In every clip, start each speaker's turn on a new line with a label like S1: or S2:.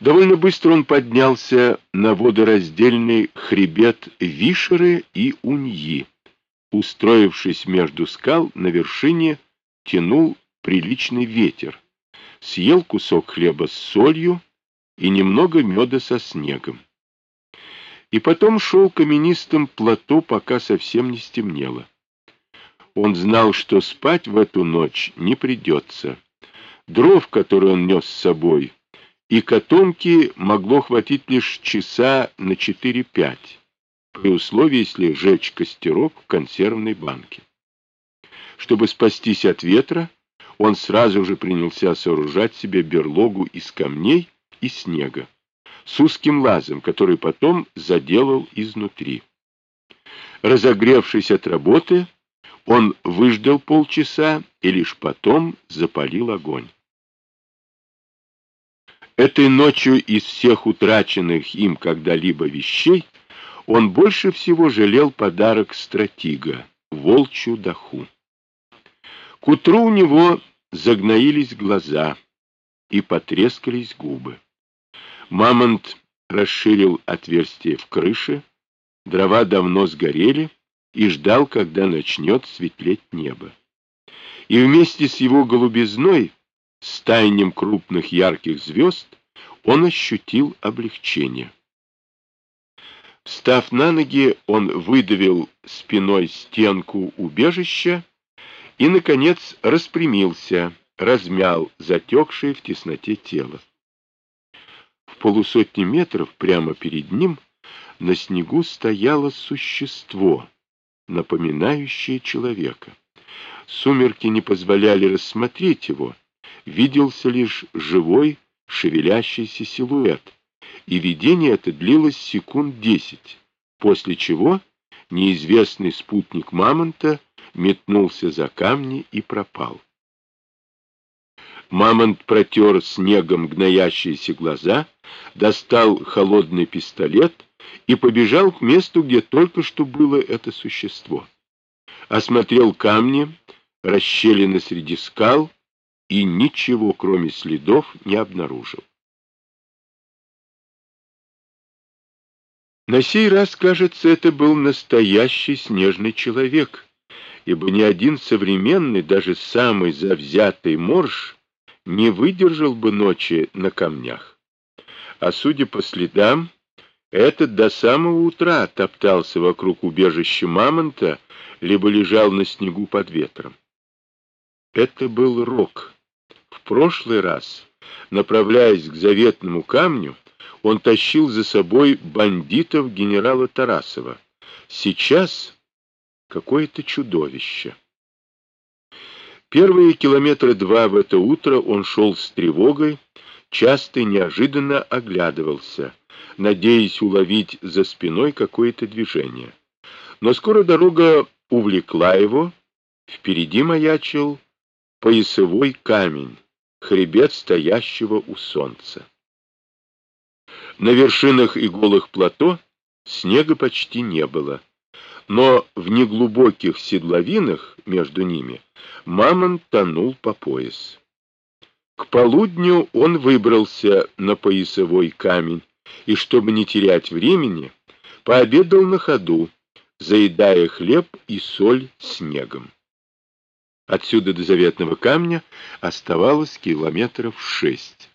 S1: Довольно быстро он поднялся на водораздельный хребет Вишеры и Уньи. Устроившись между скал, на вершине тянул приличный ветер. Съел кусок хлеба с солью и немного меда со снегом. И потом шел каменистым плато, пока совсем не стемнело. Он знал, что спать в эту ночь не придется. Дров, которые он нес с собой, и котомки могло хватить лишь часа на 4-5, при условии, если жечь костерок в консервной банке. Чтобы спастись от ветра, он сразу же принялся сооружать себе берлогу из камней и снега, с узким лазом, который потом заделал изнутри. Разогревшись от работы, он выждал полчаса и лишь потом запалил огонь. Этой ночью из всех утраченных им когда-либо вещей он больше всего жалел подарок стратига — волчью даху. К утру у него загноились глаза и потрескались губы. Мамонт расширил отверстие в крыше, дрова давно сгорели и ждал, когда начнет светлеть небо. И вместе с его голубизной с крупных ярких звезд он ощутил облегчение. Встав на ноги, он выдавил спиной стенку убежища и, наконец, распрямился, размял затекшее в тесноте тело. В полусотни метров прямо перед ним на снегу стояло существо, напоминающее человека. Сумерки не позволяли рассмотреть его, виделся лишь живой, шевелящийся силуэт, и видение это длилось секунд десять, после чего неизвестный спутник мамонта метнулся за камни и пропал. Мамонт протер снегом гноящиеся глаза, достал холодный пистолет и побежал к месту, где только что было это существо. Осмотрел камни, расщелины среди скал, и ничего, кроме следов, не обнаружил. На сей раз, кажется, это был настоящий снежный человек, ибо ни один современный, даже самый завзятый морж, не выдержал бы ночи на камнях. А судя по следам, этот до самого утра топтался вокруг убежища мамонта, либо лежал на снегу под ветром. Это был Рок, прошлый раз, направляясь к заветному камню, он тащил за собой бандитов генерала Тарасова. Сейчас какое-то чудовище. Первые километра два в это утро он шел с тревогой, часто и неожиданно оглядывался, надеясь уловить за спиной какое-то движение. Но скоро дорога увлекла его, впереди маячил поясовой камень, хребет стоящего у солнца. На вершинах и голых плато снега почти не было, но в неглубоких седловинах между ними мамонт тонул по пояс. К полудню он выбрался на поясовой камень и, чтобы не терять времени, пообедал на ходу, заедая хлеб и соль снегом. Отсюда до заветного камня оставалось километров шесть.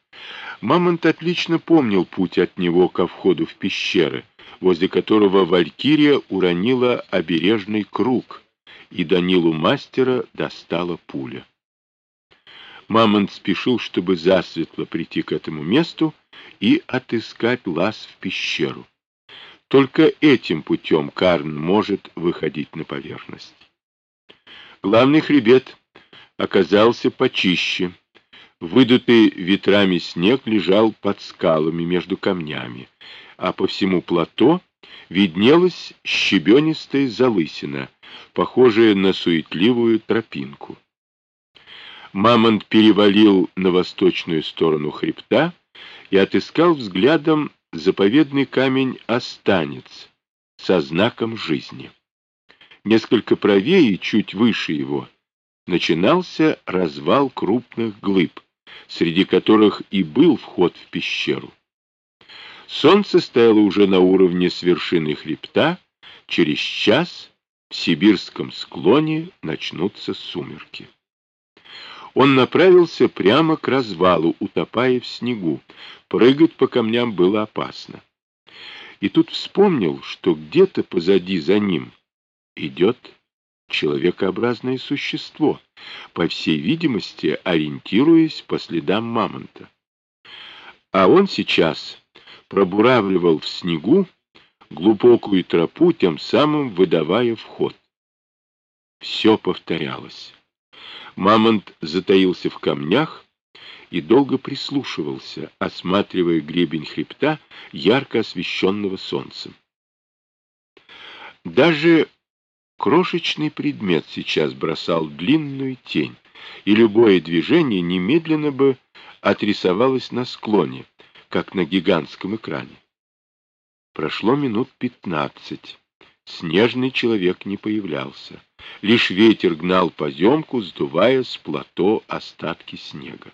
S1: Мамонт отлично помнил путь от него ко входу в пещеры, возле которого Валькирия уронила обережный круг, и Данилу мастера достала пуля. Мамонт спешил, чтобы засветло прийти к этому месту и отыскать лаз в пещеру. Только этим путем Карн может выходить на поверхность. Главный хребет оказался почище. Выдутый ветрами снег лежал под скалами между камнями, а по всему плато виднелась щебенистая залысина, похожая на суетливую тропинку. Мамонт перевалил на восточную сторону хребта и отыскал взглядом заповедный камень Останец со знаком жизни. Несколько правее, чуть выше его, начинался развал крупных глыб, среди которых и был вход в пещеру. Солнце стояло уже на уровне с вершины хребта. Через час в сибирском склоне начнутся сумерки. Он направился прямо к развалу, утопая в снегу. Прыгать по камням было опасно. И тут вспомнил, что где-то позади за ним идет человекообразное существо, по всей видимости, ориентируясь по следам мамонта. А он сейчас пробуравливал в снегу глубокую тропу, тем самым выдавая вход. Все повторялось. Мамонт затаился в камнях и долго прислушивался, осматривая гребень хребта, ярко освещенного солнцем. Даже крошечный предмет сейчас бросал длинную тень, и любое движение немедленно бы отрисовалось на склоне, как на гигантском экране. Прошло минут пятнадцать. Снежный человек не появлялся. Лишь ветер гнал поземку, сдувая с плато остатки снега.